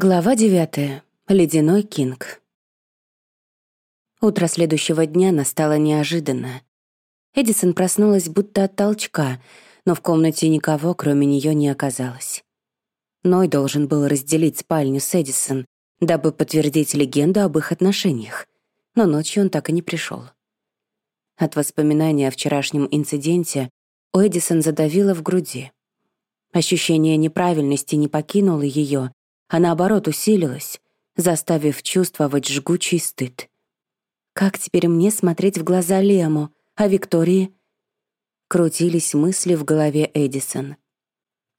Глава девятая. Ледяной Кинг. Утро следующего дня настало неожиданно. Эдисон проснулась будто от толчка, но в комнате никого, кроме нее, не оказалось. Ной должен был разделить спальню с Эдисон, дабы подтвердить легенду об их отношениях, но ночью он так и не пришел. От воспоминания о вчерашнем инциденте у Эдисон задавило в груди. Ощущение неправильности не покинуло ее, а наоборот усилилась, заставив чувствовать жгучий стыд. Как теперь мне смотреть в глаза Лему, а Виктории? Крутились мысли в голове Эдисон.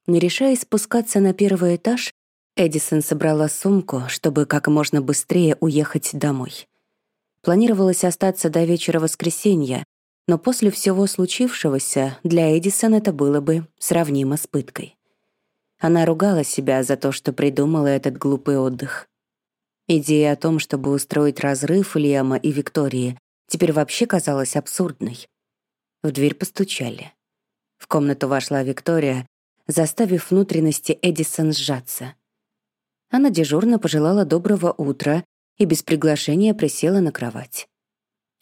Не решаясь спускаться на первый этаж, Эдисон собрала сумку, чтобы как можно быстрее уехать домой. Планировалось остаться до вечера воскресенья, но после всего случившегося для Эдисон это было бы сравнимо с пыткой. Она ругала себя за то, что придумала этот глупый отдых. Идея о том, чтобы устроить разрыв Лиама и Виктории, теперь вообще казалась абсурдной. В дверь постучали. В комнату вошла Виктория, заставив внутренности Эдисон сжаться. Она дежурно пожелала доброго утра и без приглашения присела на кровать.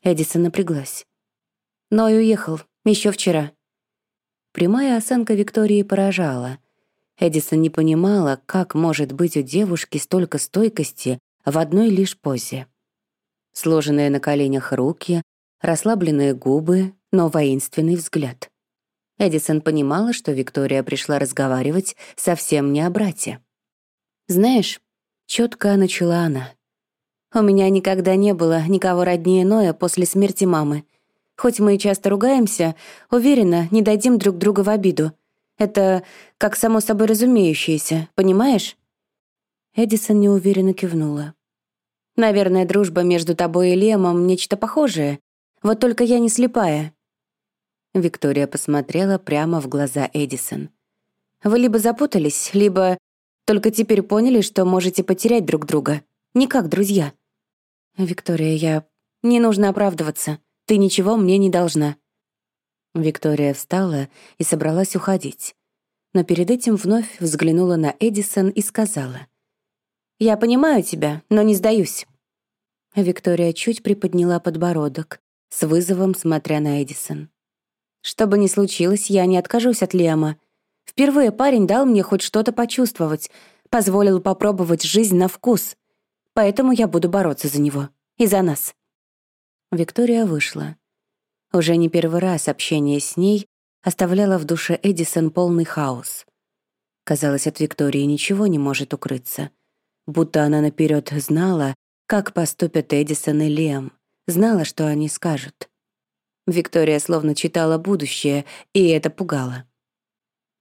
Эдисон напряглась. Ной уехал, еще вчера. Прямая осанка Виктории поражала — Эдисон не понимала, как может быть у девушки столько стойкости в одной лишь позе. Сложенные на коленях руки, расслабленные губы, но воинственный взгляд. Эдисон понимала, что Виктория пришла разговаривать совсем не о брате. «Знаешь», — четко начала она, «у меня никогда не было никого роднее Ноя после смерти мамы. Хоть мы и часто ругаемся, уверена, не дадим друг друга в обиду. Это как само собой разумеющееся, понимаешь?» Эдисон неуверенно кивнула. «Наверное, дружба между тобой и Лемом — нечто похожее. Вот только я не слепая». Виктория посмотрела прямо в глаза Эдисон. «Вы либо запутались, либо только теперь поняли, что можете потерять друг друга. Не как друзья». «Виктория, я... Не нужно оправдываться. Ты ничего мне не должна». Виктория встала и собралась уходить. Но перед этим вновь взглянула на Эдисон и сказала. «Я понимаю тебя, но не сдаюсь». Виктория чуть приподняла подбородок, с вызовом смотря на Эдисон. «Что бы ни случилось, я не откажусь от Лиама. Впервые парень дал мне хоть что-то почувствовать, позволил попробовать жизнь на вкус. Поэтому я буду бороться за него. И за нас». Виктория вышла. Уже не первый раз общение с ней оставляло в душе Эдисон полный хаос. Казалось, от Виктории ничего не может укрыться. Будто она наперед знала, как поступят Эдисон и Лем, знала, что они скажут. Виктория словно читала будущее, и это пугало.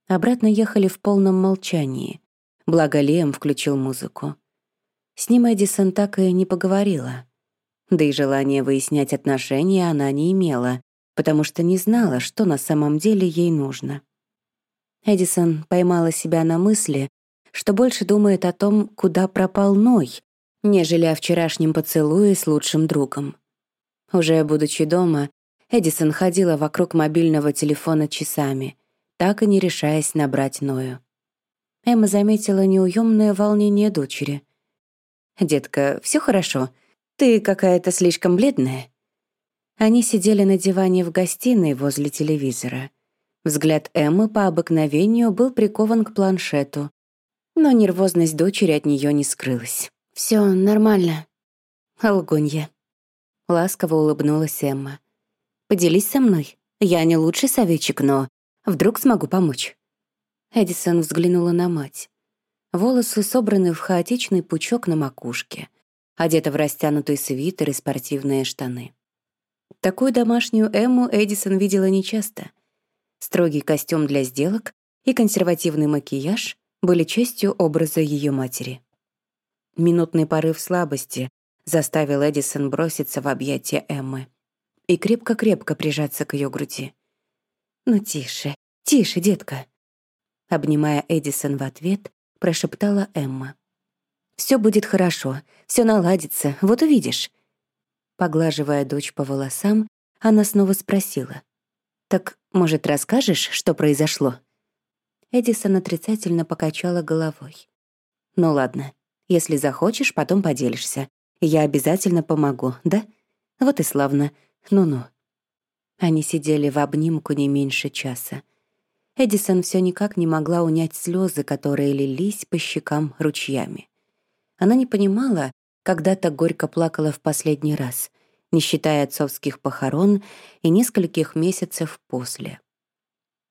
Обратно ехали в полном молчании. Благо Лем включил музыку. С ним Эдисон так и не поговорила. Да и желания выяснять отношения она не имела, потому что не знала, что на самом деле ей нужно. Эдисон поймала себя на мысли, что больше думает о том, куда пропал Ной, нежели о вчерашнем поцелуе с лучшим другом. Уже будучи дома, Эдисон ходила вокруг мобильного телефона часами, так и не решаясь набрать Ною. Эмма заметила неуемное волнение дочери. «Детка, все хорошо. «Ты какая-то слишком бледная». Они сидели на диване в гостиной возле телевизора. Взгляд Эммы по обыкновению был прикован к планшету, но нервозность дочери от нее не скрылась. Все нормально». «Лгунья». Ласково улыбнулась Эмма. «Поделись со мной. Я не лучший советчик, но вдруг смогу помочь». Эдисон взглянула на мать. Волосы собраны в хаотичный пучок на макушке — одета в растянутый свитер и спортивные штаны. Такую домашнюю Эмму Эдисон видела нечасто. Строгий костюм для сделок и консервативный макияж были частью образа ее матери. Минутный порыв слабости заставил Эдисон броситься в объятия Эммы и крепко-крепко прижаться к ее груди. «Ну тише, тише, детка!» Обнимая Эдисон в ответ, прошептала Эмма. Все будет хорошо, все наладится, вот увидишь». Поглаживая дочь по волосам, она снова спросила. «Так, может, расскажешь, что произошло?» Эдисон отрицательно покачала головой. «Ну ладно, Если захочешь, потом поделишься. Я обязательно помогу, да? Вот и славно. Ну-ну». Они сидели в обнимку не меньше часа. Эдисон все никак не могла унять слезы, которые лились по щекам ручьями. Она не понимала, когда так горько плакала в последний раз, не считая отцовских похорон и нескольких месяцев после.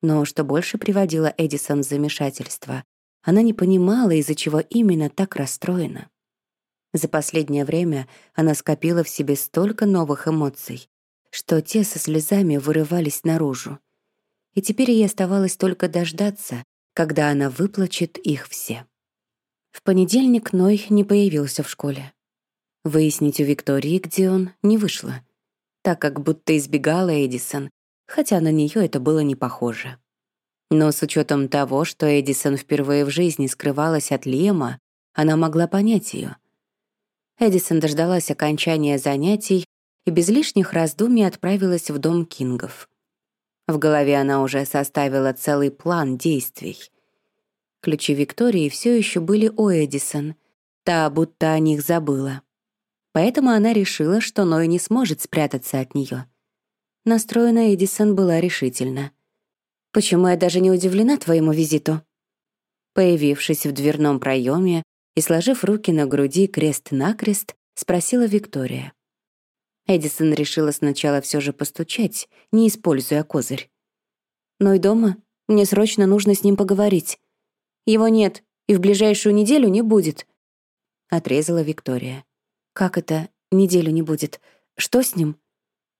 Но что больше приводило Эдисон в замешательство, она не понимала, из-за чего именно так расстроена. За последнее время она скопила в себе столько новых эмоций, что те со слезами вырывались наружу и теперь ей оставалось только дождаться, когда она выплачет их все. В понедельник Ной не появился в школе. Выяснить у Виктории, где он, не вышло, так как будто избегала Эдисон, хотя на нее это было не похоже. Но с учетом того, что Эдисон впервые в жизни скрывалась от Лема, она могла понять ее. Эдисон дождалась окончания занятий и без лишних раздумий отправилась в дом Кингов. В голове она уже составила целый план действий. Ключи Виктории все еще были у Эдисон, та будто о них забыла. Поэтому она решила, что Ной не сможет спрятаться от нее. Настроена Эдисон была решительно. «Почему я даже не удивлена твоему визиту?» Появившись в дверном проеме и сложив руки на груди крест-накрест, спросила Виктория. Эдисон решила сначала все же постучать, не используя козырь. «Но и дома. Мне срочно нужно с ним поговорить. Его нет, и в ближайшую неделю не будет», — отрезала Виктория. «Как это неделю не будет? Что с ним?»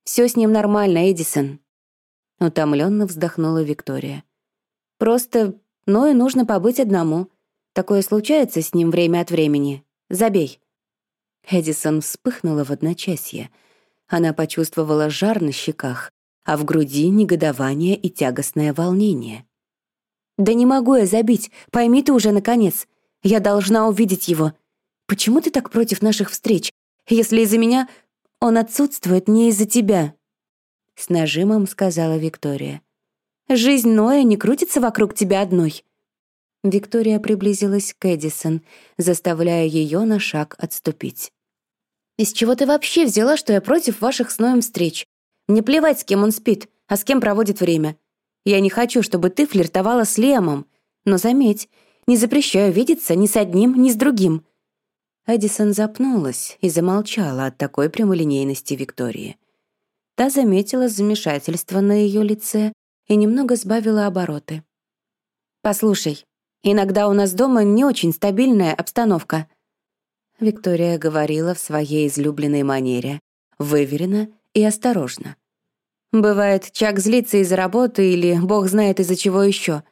Все с ним нормально, Эдисон», — утомленно вздохнула Виктория. «Просто Ною нужно побыть одному. Такое случается с ним время от времени. Забей». Эдисон вспыхнула в одночасье — она почувствовала жар на щеках, а в груди негодование и тягостное волнение. «Да не могу я забить, пойми ты уже, наконец. Я должна увидеть его. Почему ты так против наших встреч, если из-за меня он отсутствует не из-за тебя?» С нажимом сказала Виктория. «Жизнь Ноя не крутится вокруг тебя одной». Виктория приблизилась к Эдисон, заставляя ее на шаг отступить. «Из чего ты вообще взяла, что я против ваших с Ноем встреч? Мне плевать, с кем он спит, а с кем проводит время. Я не хочу, чтобы ты флиртовала с Лемом. Но заметь, не запрещаю видеться ни с одним, ни с другим». Эдисон запнулась и замолчала от такой прямолинейности Виктории. Та заметила замешательство на ее лице и немного сбавила обороты. «Послушай, иногда у нас дома не очень стабильная обстановка», Виктория говорила в своей излюбленной манере, выверенно и осторожно. Бывает, Чак злится из-за работы или бог знает из-за чего еще.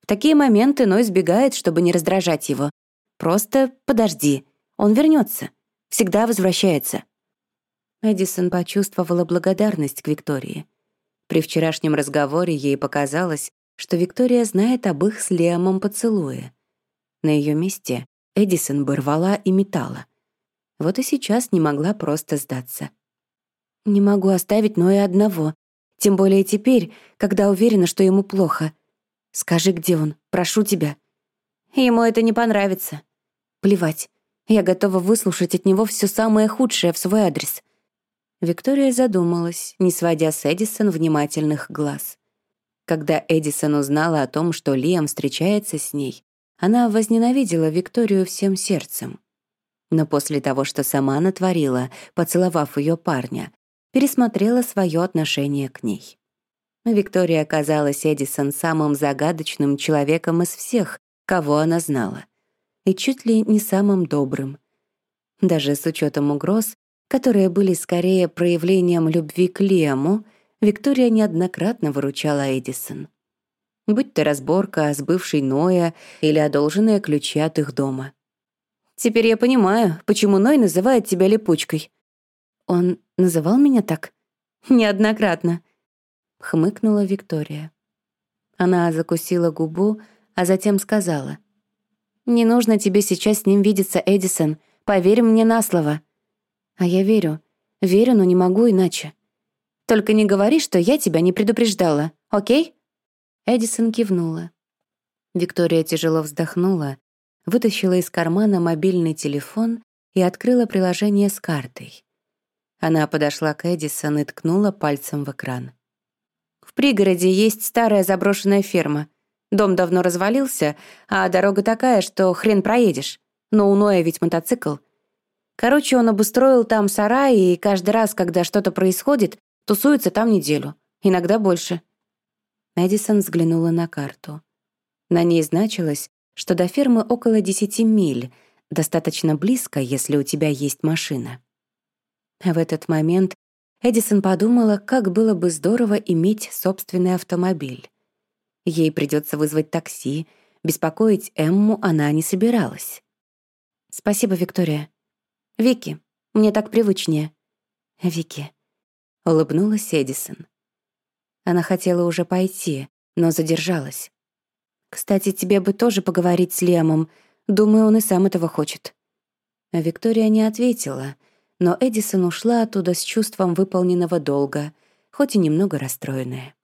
В такие моменты Ной сбегает, чтобы не раздражать его. Просто подожди, он вернется, всегда возвращается. Эдисон почувствовала благодарность к Виктории. При вчерашнем разговоре ей показалось, что Виктория знает об их с Лемом поцелуе. На ее месте Эдисон бы рвала и метала. Вот и сейчас не могла просто сдаться. «Не могу оставить Ноя одного, тем более теперь, когда уверена, что ему плохо. Скажи, где он, прошу тебя». Ему это не понравится. Плевать, я готова выслушать от него все самое худшее в свой адрес. Виктория задумалась, не сводя с Эдисон внимательных глаз. Когда Эдисон узнала о том, что Лиам встречается с ней, она возненавидела Викторию всем сердцем. Но после того, что сама натворила, поцеловав ее парня, пересмотрела свое отношение к ней. Виктория оказалась Эдисон самым загадочным человеком из всех, кого она знала, и чуть ли не самым добрым. Даже с учетом угроз, которые были скорее проявлением любви к Лему, Виктория неоднократно выручала Эдисон будь то разборка с бывшей Ноя или одолженные ключи от их дома. Теперь я понимаю, почему Ной называет тебя липучкой. Он называл меня так? Неоднократно. Хмыкнула Виктория. Она закусила губу, а затем сказала. «Не нужно тебе сейчас с ним видеться, Эдисон. Поверь мне на слово». «А я верю. Верю, но не могу иначе. Только не говори, что я тебя не предупреждала, окей?» Эдисон кивнула. Виктория тяжело вздохнула, вытащила из кармана мобильный телефон и открыла приложение с картой. Она подошла к Эдисон и ткнула пальцем в экран. «В пригороде есть старая заброшенная ферма. Дом давно развалился, а дорога такая, что хрен проедешь. Но у Ноя ведь мотоцикл. Короче, он обустроил там сарай, и каждый раз, когда что-то происходит, тусуется там неделю. Иногда больше». Эдисон взглянула на карту. На ней значилось, что до фермы около десяти миль, достаточно близко, если у тебя есть машина. В этот момент Эдисон подумала, как было бы здорово иметь собственный автомобиль. Ей придется вызвать такси, беспокоить Эмму она не собиралась. «Спасибо, Виктория. Вики, мне так привычнее». «Вики», — улыбнулась Эдисон. Она хотела уже пойти, но задержалась. Кстати, тебе бы тоже поговорить с Лемом. Думаю, он и сам этого хочет». Виктория не ответила, но Эдисон ушла оттуда с чувством выполненного долга, хоть и немного расстроенная.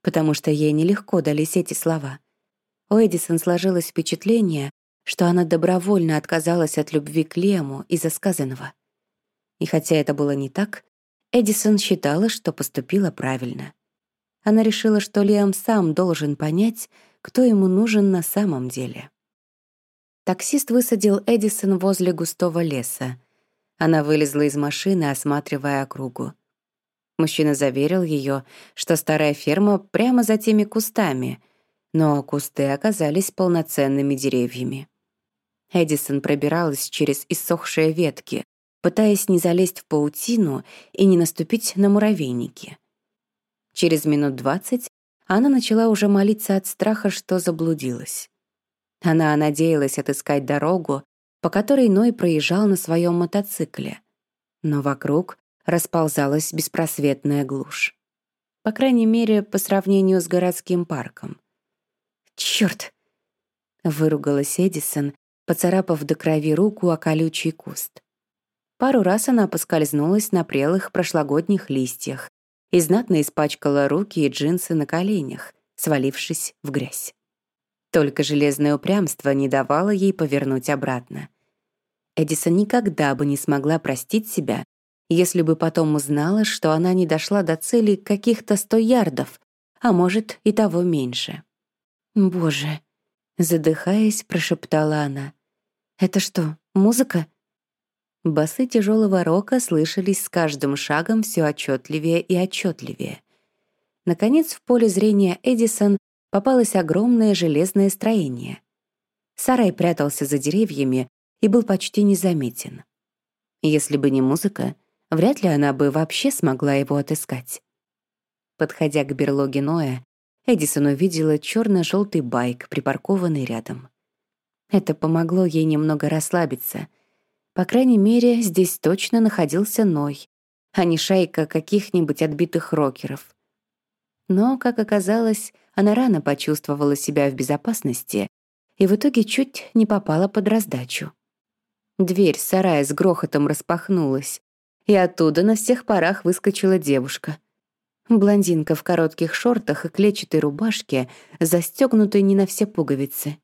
Потому что ей нелегко дались эти слова. У Эдисон сложилось впечатление, что она добровольно отказалась от любви к Лему из-за сказанного. И хотя это было не так, Эдисон считала, что поступила правильно. Она решила, что Лиам сам должен понять, кто ему нужен на самом деле. Таксист высадил Эдисон возле густого леса. Она вылезла из машины, осматривая округу. Мужчина заверил ее, что старая ферма прямо за теми кустами, но кусты оказались полноценными деревьями. Эдисон пробиралась через иссохшие ветки, пытаясь не залезть в паутину и не наступить на муравейники. Через минут двадцать она начала уже молиться от страха, что заблудилась. Она надеялась отыскать дорогу, по которой Ной проезжал на своем мотоцикле. Но вокруг расползалась беспросветная глушь. По крайней мере, по сравнению с городским парком. «Чёрт!» — выругалась Эдисон, поцарапав до крови руку о колючий куст. Пару раз она поскользнулась на прелых прошлогодних листьях, и знатно испачкала руки и джинсы на коленях, свалившись в грязь. Только железное упрямство не давало ей повернуть обратно. Эдисон никогда бы не смогла простить себя, если бы потом узнала, что она не дошла до цели каких-то сто ярдов, а может, и того меньше. «Боже!» — задыхаясь, прошептала она. «Это что, музыка?» Басы тяжелого рока слышались с каждым шагом все отчетливее и отчетливее. Наконец, в поле зрения Эдисон попалось огромное железное строение. Сарай прятался за деревьями и был почти незаметен. Если бы не музыка, вряд ли она бы вообще смогла его отыскать. Подходя к берлоге Ноя, Эдисон увидела черно желтый байк, припаркованный рядом. Это помогло ей немного расслабиться — по крайней мере, здесь точно находился Ной, а не шайка каких-нибудь отбитых рокеров. Но, как оказалось, она рано почувствовала себя в безопасности и в итоге чуть не попала под раздачу. Дверь сарая с грохотом распахнулась, и оттуда на всех парах выскочила девушка. Блондинка в коротких шортах и клетчатой рубашке, застегнутой не на все пуговицы.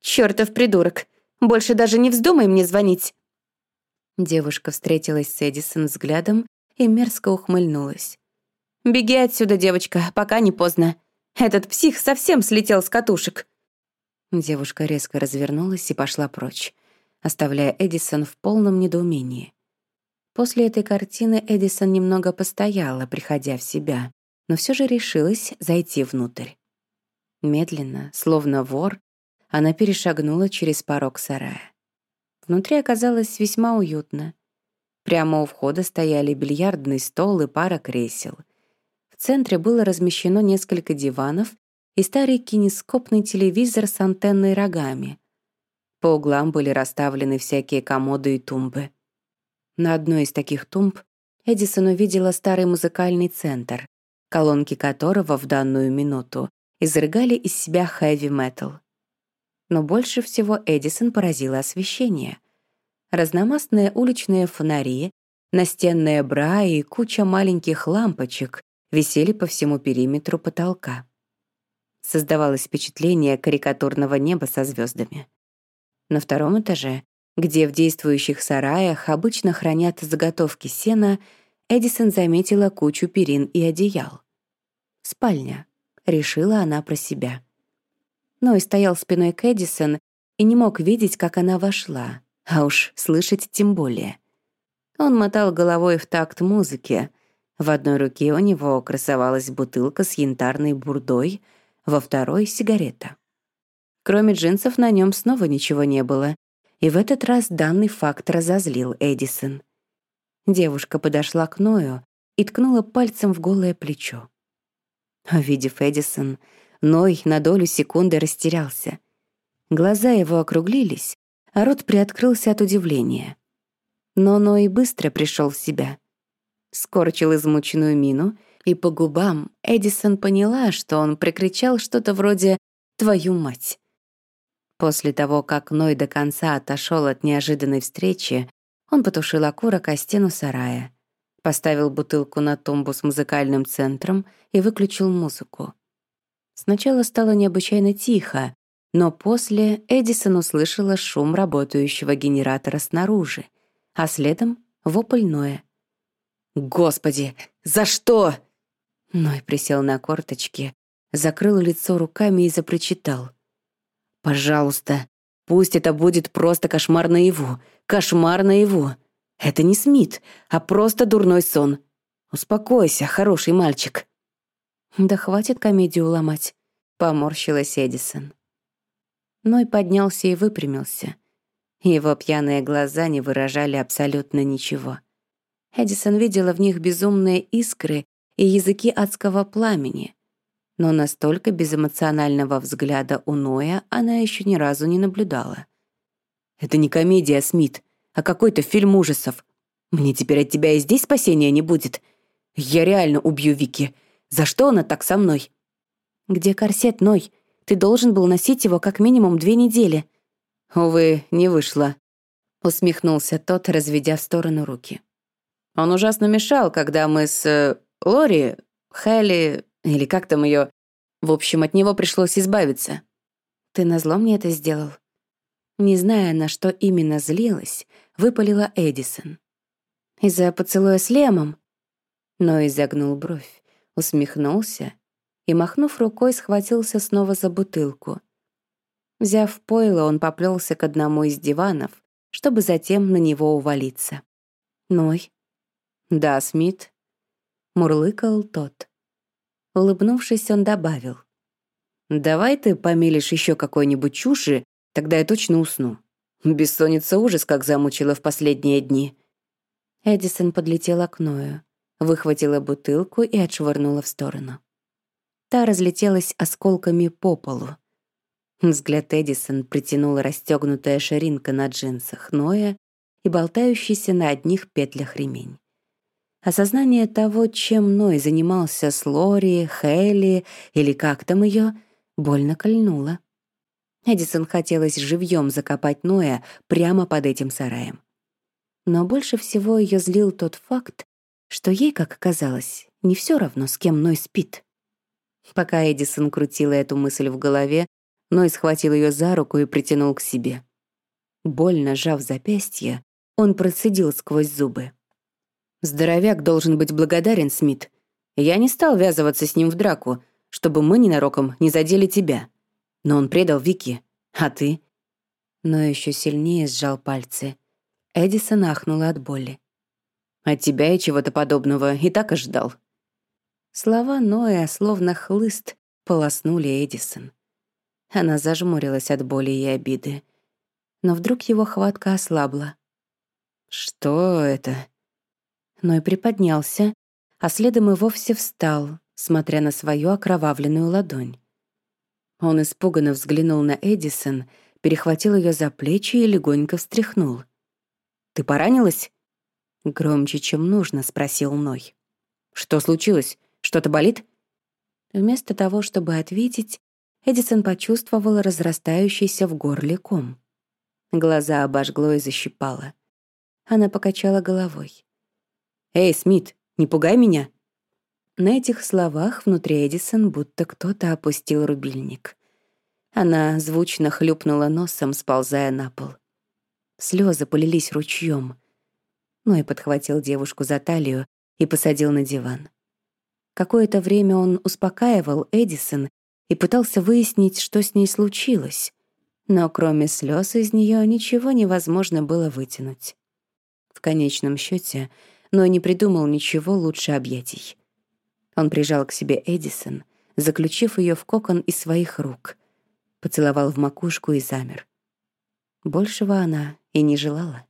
«Чёртов придурок! Больше даже не вздумай мне звонить!» Девушка встретилась с Эдисон взглядом и мерзко ухмыльнулась. «Беги отсюда, девочка, пока не поздно. Этот псих совсем слетел с катушек». Девушка резко развернулась и пошла прочь, оставляя Эдисон в полном недоумении. После этой картины Эдисон немного постояла, приходя в себя, но все же решилась зайти внутрь. Медленно, словно вор, она перешагнула через порог сарая. Внутри оказалось весьма уютно. Прямо у входа стояли бильярдный стол и пара кресел. В центре было размещено несколько диванов и старый кинескопный телевизор с антенной рогами. По углам были расставлены всякие комоды и тумбы. На одной из таких тумб Эдисон увидела старый музыкальный центр, колонки которого в данную минуту изрыгали из себя хэви-метал. Но больше всего Эдисон поразило освещение. Разномастные уличные фонари, настенная бра и куча маленьких лампочек висели по всему периметру потолка. Создавалось впечатление карикатурного неба со звездами. На втором этаже, где в действующих сараях обычно хранят заготовки сена, Эдисон заметила кучу перин и одеял. «Спальня», — решила она про себя. Ной стоял спиной к Эдисон и не мог видеть, как она вошла, а уж слышать тем более. Он мотал головой в такт музыки. В одной руке у него красовалась бутылка с янтарной бурдой, во второй — сигарета. Кроме джинсов на нем снова ничего не было, и в этот раз данный факт разозлил Эдисон. Девушка подошла к Ною и ткнула пальцем в голое плечо. Увидев Эдисон, Ной на долю секунды растерялся. Глаза его округлились, а рот приоткрылся от удивления. Но Ной быстро пришел в себя. Скорчил измученную мину, и по губам Эдисон поняла, что он прикричал что-то вроде «твою мать». После того, как Ной до конца отошел от неожиданной встречи, он потушил окурок о стену сарая, поставил бутылку на тумбу с музыкальным центром и выключил музыку. Сначала стало необычайно тихо, но после Эдисон услышала шум работающего генератора снаружи, а следом — вопль Ноя. «Господи, за что?» Ной присел на корточки, закрыл лицо руками и запрочитал — Пожалуйста, пусть это будет просто кошмар наяву. Кошмар наяву. Это не Смит, а просто дурной сон. Успокойся, хороший мальчик. Да хватит комедию ломать, поморщилась Эдисон. Ной поднялся и выпрямился. Его пьяные глаза не выражали абсолютно ничего. Эдисон видела в них безумные искры и языки адского пламени, но настолько безэмоционального взгляда у Ноя она еще ни разу не наблюдала. «Это не комедия, Смит, а какой-то фильм ужасов. Мне теперь от тебя и здесь спасения не будет. Я реально убью Вики. За что она так со мной?» «Где корсет, Ной? Ты должен был носить его как минимум две недели». «Увы, не вышло», — усмехнулся тот, разведя в сторону руки. «Он ужасно мешал, когда мы с... Э, Лори, Хелли, или как там ее? В общем, от него пришлось избавиться. Ты назло мне это сделал? Не зная, на что именно злилась, выпалила Эдисон. Из-за поцелуя с Лемом? Но изогнул бровь, усмехнулся и, махнув рукой, схватился снова за бутылку. Взяв пойло, он поплелся к одному из диванов, чтобы затем на него увалиться. «Ной?» «Да, Смит», — мурлыкал тот. Улыбнувшись, он добавил. «Давай ты помелишь еще какой-нибудь чуши, тогда я точно усну. Бессонница ужас, как замучила в последние дни». Эдисон подлетела к Ною, выхватила бутылку и отшвырнула в сторону. Та разлетелась осколками по полу. Взгляд Эдисон притянула расстегнутая ширинка на джинсах Ноя и болтающийся на одних петлях ремень. Осознание того, чем Ной занимался с Лори, Хелли или как там ее, больно кольнуло. Эдисон хотелось живьем закопать Ноя прямо под этим сараем. Но больше всего ее злил тот факт, что ей, как оказалось, не все равно, с кем Ной спит. Пока Эдисон крутила эту мысль в голове, Ной схватил ее за руку и притянул к себе. Больно сжав запястье, он процедил сквозь зубы. Здоровяк должен быть благодарен, Смит. Я не стал ввязываться с ним в драку, чтобы мы ненароком не задели тебя. Но он предал Вики. А ты? Но еще сильнее сжал пальцы. Эдисон ахнула от боли. От тебя и чего-то подобного и так ожидал. Слова Ноя, словно хлыст, полоснули Эдисон. Она зажмурилась от боли и обиды. Но вдруг его хватка ослабла. «Что это?» Но и приподнялся, а следом и вовсе встал, смотря на свою окровавленную ладонь. Он испуганно взглянул на Эдисон, перехватил ее за плечи и легонько встряхнул. «Ты поранилась?» Громче, чем нужно, спросил Ной. «Что случилось? Что-то болит?» Вместо того, чтобы ответить, Эдисон почувствовала разрастающийся в горле ком. Глаза обожгло и защипало. Она покачала головой. «Эй, Смит, не пугай меня!» На этих словах внутри Эдисон будто кто-то опустил рубильник. Она звучно хлюпнула носом, сползая на пол. Слезы полились ручьем. Ну и подхватил девушку за талию и посадил на диван. Какое-то время он успокаивал Эдисон и пытался выяснить, что с ней случилось, но кроме слез из нее ничего невозможно было вытянуть. В конечном счете, но не придумал ничего лучше объятий. Он прижал к себе Эдисон, заключив ее в кокон из своих рук, поцеловал в макушку и замер. Большего она и не желала.